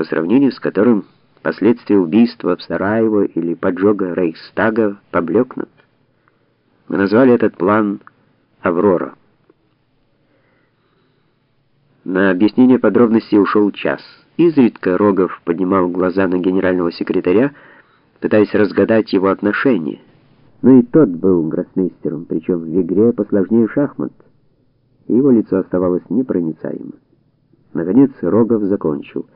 по сравнению с которым последствия убийства в Сараево или поджога Рейхстага поблекнут. Мы назвали этот план «Аврора». На объяснение подробностей ушел час. Изредка Рогов поднимал глаза на генерального секретаря, пытаясь разгадать его отношения. Но и тот был гроссмейстером, причем в игре посложнее шахмат. И его лицо оставалось непроницаемым. Наконец Рогов закончил.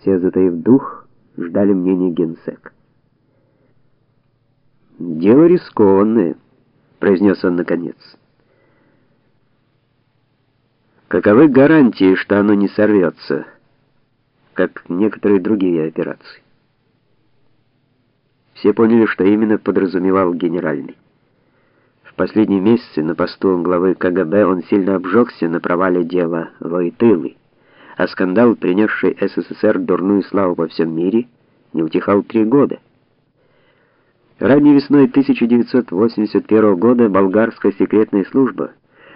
Все, затаив дух, ждали мнения генсек. «Дело рискованное», — произнес он наконец. «Каковы гарантии, что оно не сорвется, как некоторые другие операции?» Все поняли, что именно подразумевал генеральный. В последние месяцы на посту главы КГБ он сильно обжегся на провале дела Войтылы а скандал, принесший СССР дурную славу во всем мире, не утихал три года. Ранней весной 1981 года болгарская секретная служба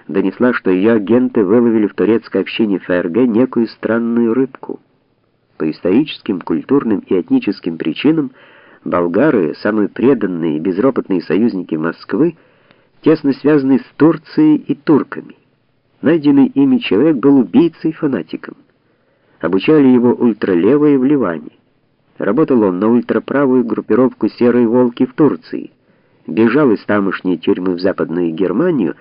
донесла, что ее агенты выловили в турецкой общине ФРГ некую странную рыбку. По историческим, культурным и этническим причинам болгары, самые преданные и безропотные союзники Москвы, тесно связаны с Турцией и турками. Найденный ими человек был убийцей-фанатиком. Обучали его ультралевые в Ливане. Работал он на ультраправую группировку «Серые волки» в Турции. Бежал из тамошней тюрьмы в Западную Германию,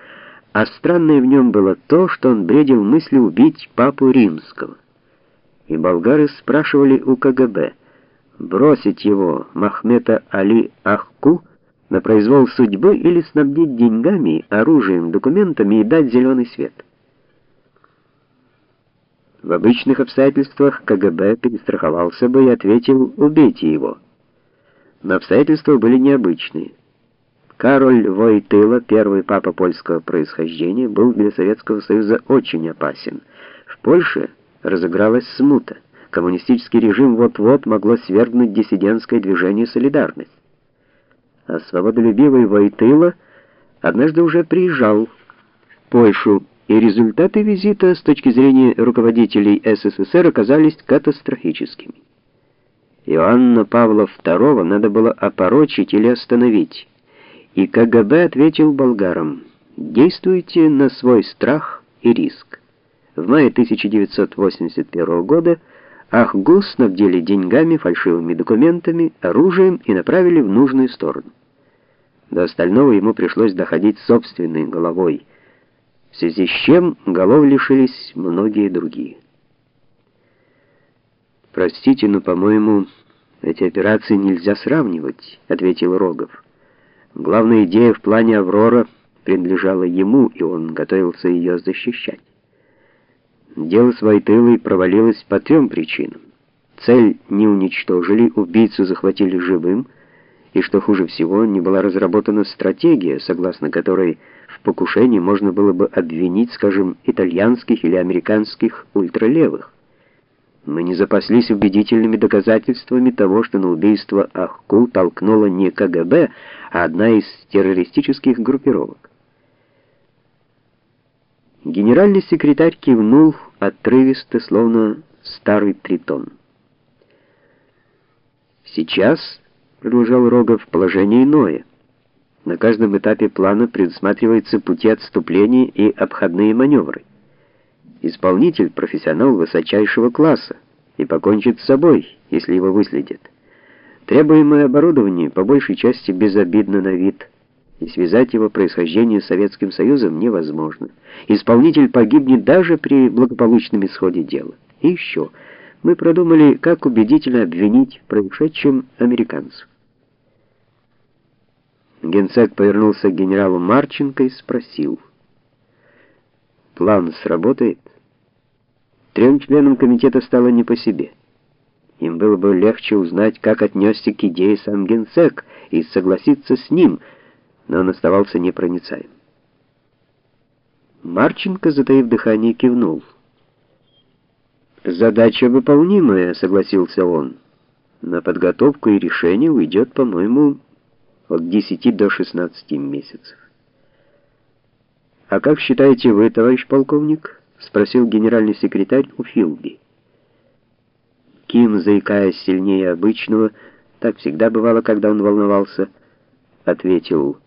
а странное в нем было то, что он бредил мыслью убить папу римского. И болгары спрашивали у КГБ, бросить его, Махмета Али Ахку, на произвол судьбы или снабдить деньгами, оружием, документами и дать зеленый свет. В обычных обстоятельствах КГБ перестраховался бы и ответил «убейте его». Но обстоятельства были необычные. Кароль Войтыла, первый папа польского происхождения, был для Советского Союза очень опасен. В Польше разыгралась смута. Коммунистический режим вот-вот могло свергнуть диссидентское движение «Солидарность». А свободолюбивый Войтыла однажды уже приезжал в Польшу, и результаты визита с точки зрения руководителей СССР оказались катастрофическими. Иоанна Павла II надо было опорочить или остановить, и КГБ ответил болгарам «Действуйте на свой страх и риск». В мае 1981 года Ахгу снабдили деньгами, фальшивыми документами, оружием и направили в нужную сторону. До остального ему пришлось доходить собственной головой – в связи с чем голов лишились многие другие. «Простите, но, по-моему, эти операции нельзя сравнивать», — ответил Рогов. «Главная идея в плане «Аврора» принадлежала ему, и он готовился ее защищать. Дело с Войтылой провалилось по трем причинам. Цель не уничтожили, убийцу захватили живым, и, что хуже всего, не была разработана стратегия, согласно которой в покушении можно было бы обвинить, скажем, итальянских или американских ультралевых. Мы не запаслись убедительными доказательствами того, что на убийство Ахку толкнула не КГБ, а одна из террористических группировок. Генеральный секретарь кивнул отрывисто, словно старый тритон. Сейчас, продолжал Рогов, положение иное. На каждом этапе плана предусматриваются пути отступления и обходные маневры. Исполнитель — профессионал высочайшего класса и покончит с собой, если его выследят. Требуемое оборудование по большей части безобидно на вид, и связать его происхождение с Советским Союзом невозможно. Исполнитель погибнет даже при благополучном исходе дела. И еще, мы продумали, как убедительно обвинить в происшедшем американцев. Генсек повернулся к генералу Марченко и спросил. «План сработает?» Трем членам комитета стало не по себе. Им было бы легче узнать, как отнесся к идее сам генсек и согласиться с ним, но он оставался непроницаем. Марченко, затаив дыхание, кивнул. «Задача выполнимая», — согласился он. «На подготовку и решение уйдет, по-моему, от 10 до 16 месяцев. «А как считаете вы, товарищ полковник?» — спросил генеральный секретарь у Филби. Ким, заикаясь сильнее обычного, так всегда бывало, когда он волновался, ответил